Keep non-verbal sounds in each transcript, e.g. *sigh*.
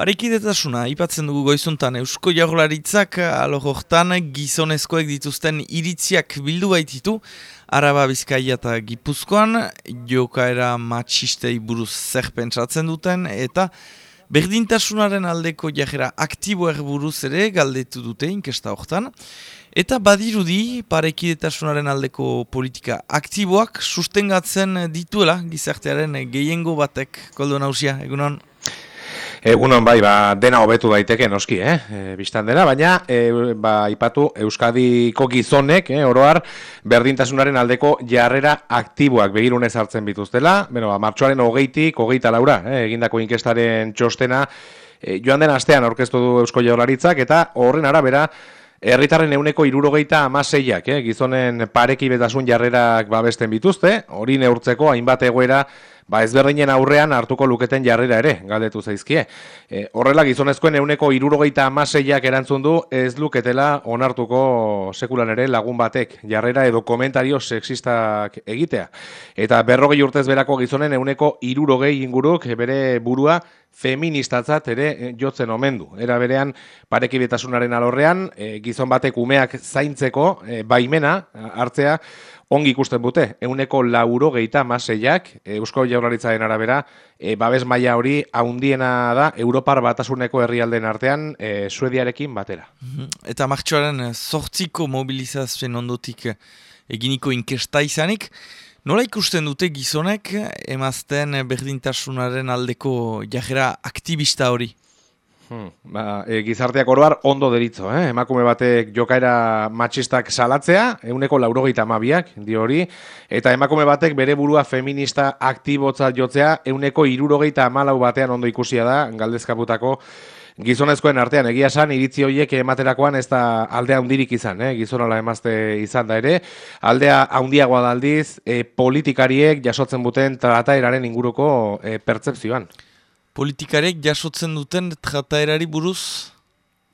Parekidetasuna, ipatzen dugu goizuntan, Eusko Jaurlaritzak alojortan gizonezkoek dituzten iritziak bildu baititu, Araba Bizkaia eta Gipuzkoan, jokaera matxistei buruz zer pentsatzen duten, eta berdintasunaren aldeko jajera aktiboer buruz ere galdetu dute inkesta hortan. Eta badirudi parekidetasunaren aldeko politika aktiboak sustengatzen dituela gizartearen gehiengo batek, koldo nausia, egunon? Egunon bai, ba, dena hobetu daiteke noski, eh? E, bistan dena, baina e, ba, ipatu Euskadiko gizonek, eh, oroar, berdintasunaren aldeko jarrera aktiboak begirunez hartzen bituztela, bueno, ba, martxoaren hogeitik, hogeita laura, eh, egindako inkestaren txostena, e, joan den astean aurkeztu du Eusko Jaurlaritzak, eta horren arabera, Herritarren euneko irurogeita amaseiak, eh, gizonen pareki betasun jarrerak babesten bituzte, hori neurtzeko hainbat egoera ba ezberdinen aurrean hartuko luketen jarrera ere, galdetu zaizkie. E, horrela gizonezkoen euneko irurogeita amaseiak erantzun du ez luketela onartuko sekulan ere lagun batek jarrera edo komentario sexistak egitea. Eta berrogei urtez berako gizonen euneko irurogei inguruk bere burua feministatzat ere eh, jotzen omendu. Era berean parekibetasunaren alorrean, e, gizon batek umeak zaintzeko e, baimena hartzea ongi ikusten bute, euneko lauro geita maseiak, Eusko Jaurlaritzaren arabera, e, babes maila hori haundiena da Europar batasuneko herrialden artean e, Suediarekin batera. Mhm. Eta martxoaren sortziko mobilizazioen ondotik eginiko inkesta izanik, nola ikusten dute gizonek emazten berdintasunaren aldeko jajera aktivista hori? Hmm, ba, e, gizarteak oroar ondo deritzo, eh? emakume batek jokaera matxistak salatzea, euneko laurogeita amabiak, di hori, eta emakume batek bere burua feminista aktibotza jotzea, euneko irurogeita amalau batean ondo ikusia da, galdezkaputako gizonezkoen artean, egia esan, iritzi horiek ematerakoan ez da aldea hundirik izan, eh? gizonala emazte izan da ere, aldea handiagoa daldiz, e, politikariek jasotzen buten trataeraren inguruko e, pertsepzioan politikarek jasotzen duten trataerari buruz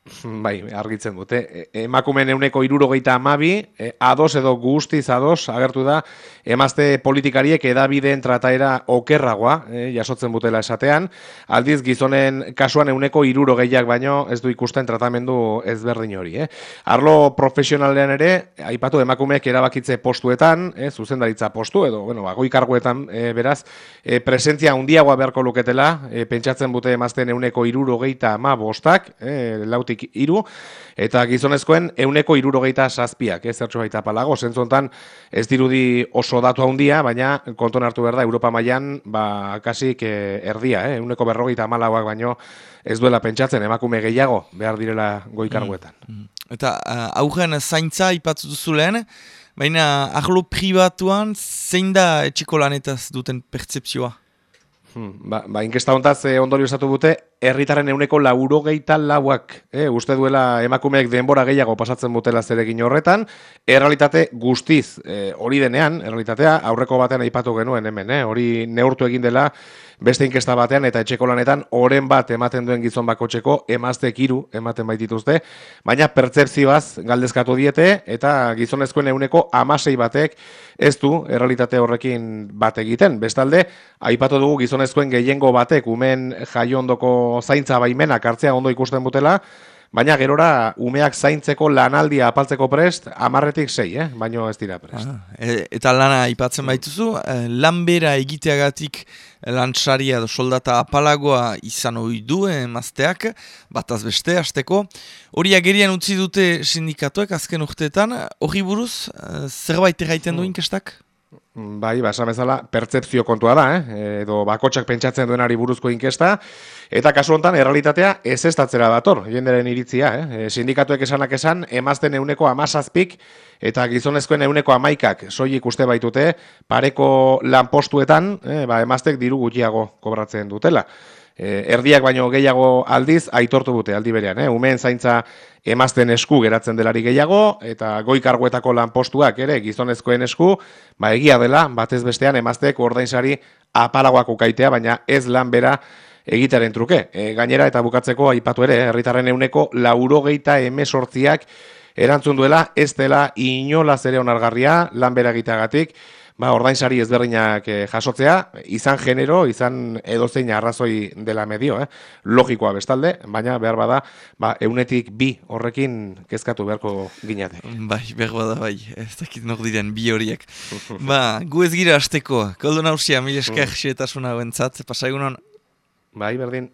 *laughs* Bai, argitzen dute. E, emakumen euneko irurogeita amabi, e, ados edo guztiz ados, agertu da, emazte politikariek edabideen trataera okerragoa, e, jasotzen butela esatean, aldiz gizonen kasuan euneko irurogeiak baino ez du ikusten tratamendu ezberdin hori. Eh? Arlo profesionalean ere, aipatu emakumeek erabakitze postuetan, eh, zuzendaritza postu, edo, bueno, bagoi karguetan e, beraz, e, presentzia handiagoa beharko luketela, e, pentsatzen bute emazten euneko irurogeita ama bostak, e, lautik iru, eta gizonezkoen euneko irurogeita zazpiak, ez zertxo baita palago, zentzontan ez dirudi oso datu handia, baina konton hartu behar da, Europa mailan ba, kasik eh, erdia, eh? euneko berrogeita malauak baino ez duela pentsatzen emakume gehiago behar direla goikarguetan. Mm, mm. Eta uh, augen zaintza ipatzu duzu lehen, baina ahlo pribatuan zein da etxiko lanetaz duten pertsepzioa? Hmm, ba, ba, inkesta hontaz eh, ondorio esatu dute, herritaren euneko lauro gehieta lauak, eh, uste duela emakumeek denbora gehiago pasatzen butela zeregin horretan, errealitate guztiz eh, hori denean, errealitatea aurreko batean aipatu genuen hemen, eh, hori neurtu egin dela, beste inkesta batean eta etxeko lanetan oren bat ematen duen gizon bakotxeko emazte kiru ematen baitituzte, baina pertsepzioaz galdezkatu diete eta gizonezkoen euneko amasei batek ez du errealitate horrekin bat egiten. Bestalde, aipatu dugu gizonezkoen gehiengo batek umen jaiondoko zaintza baimenak hartzea ondo ikusten butela, Baina gerora umeak zaintzeko lanaldia apaltzeko prest, amarretik sei, eh? baino ez dira prest. Ah, e, eta lana ipatzen baituzu, eh, lanbera egiteagatik lantsaria edo soldata apalagoa izan hori du emazteak, bataz beste, hasteko. Hori agerian utzi dute sindikatuek azken urteetan, hori buruz, eh, zerbait erraiten du hmm. inkestak? Bai, ba, esan bezala, pertsepzio kontua da, eh? edo bakotxak pentsatzen duenari buruzko inkesta, eta kasu honetan, errealitatea ez datzera dator, jenderen iritzia, eh? E, sindikatuek esanak esan, emazten euneko amazazpik, eta gizonezkoen euneko amaikak, soilik uste baitute, pareko lanpostuetan, eh? ba, emaztek diru gutxiago kobratzen dutela. E, erdiak baino gehiago aldiz aitortu dute aldi berean, eh? umeen zaintza emazten esku geratzen delari gehiago eta goi karguetako lanpostuak ere gizonezkoen esku, ba egia dela batez bestean emazteek ordainsari apalagoak ukaitea, baina ez lan bera egitaren truke. E, gainera eta bukatzeko aipatu ere, herritarren euneko laurogeita emesortziak erantzun duela ez dela inolaz ere onargarria lan bera egiteagatik, ba, ordainsari ezberdinak eh, jasotzea, izan genero, izan edozein arrazoi dela medio, eh? logikoa bestalde, baina behar bada, ba, eunetik bi horrekin kezkatu beharko ginatek. Bai, behar bada, bai, ez dakit nok diren bi horiek. *laughs* ba, gu ez gira azteko, koldo nausia, mil esker, mm. xetasuna bentzat, pasaigun Bai, berdin.